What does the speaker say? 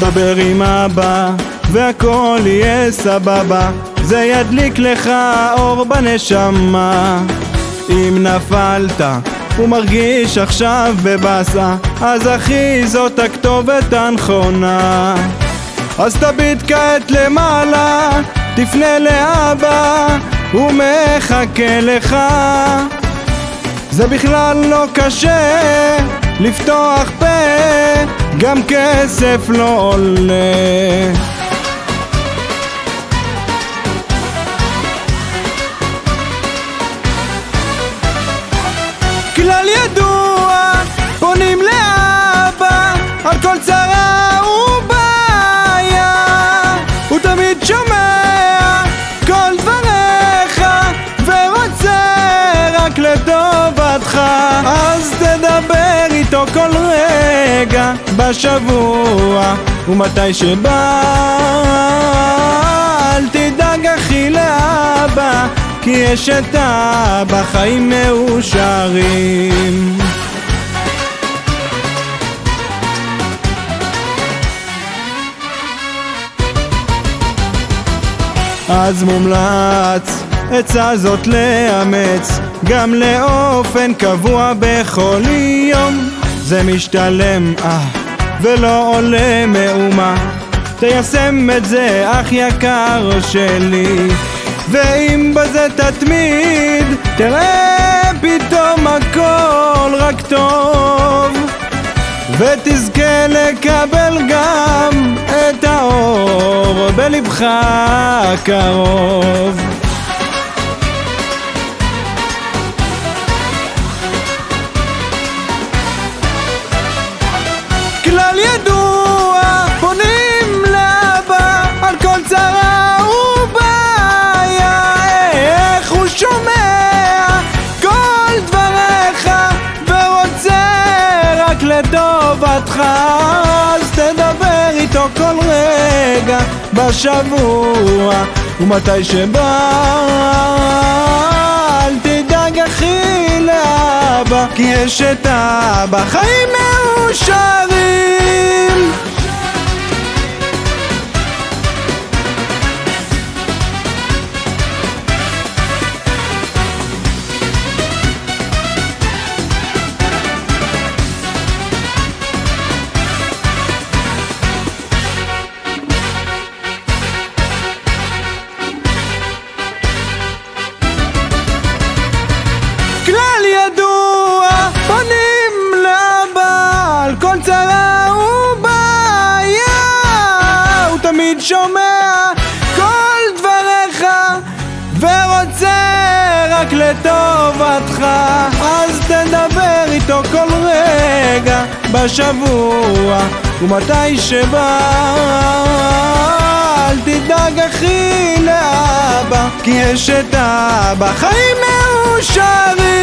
דבר עם אבא והכל יהיה סבבה. זה ידליק לך אור בנשמה. אם נפלת ומרגיש עכשיו בבאסה אז אחי זאת הכתובת הנכונה. אז תביט כעת למעלה תפנה לאבא הוא מחכה לך. זה בכלל לא קשה לפתוח פה גם כסף לא עולה. כלל רגע בשבוע ומתי שבא אל תדאג אחי לאבא כי יש את אבא חיים מאושרים. אז מומלץ עצה זאת לאמץ גם לאופן קבוע בכל יום זה משתלם, אה, ולא עולה מאומה. תיישם את זה אח יקר שלי. ואם בזה תתמיד תראה פתאום הכל רק טוב. ותזכה לקבל גם את האור בלבך הקרוב כלל ידוע פונים לאבא על כל צרה ובעיה איך הוא שומע כל דבריך ורוצה רק לטובתך? אז תדבר איתו כל רגע בשבוע ומתי שבא כי יש את אבא חיים מאושרים רק לטובתך. אז תדבר איתו כל רגע בשבוע ומתי שבא אל תדאג אחי לאבא כי יש את אבא. חיים מאושרים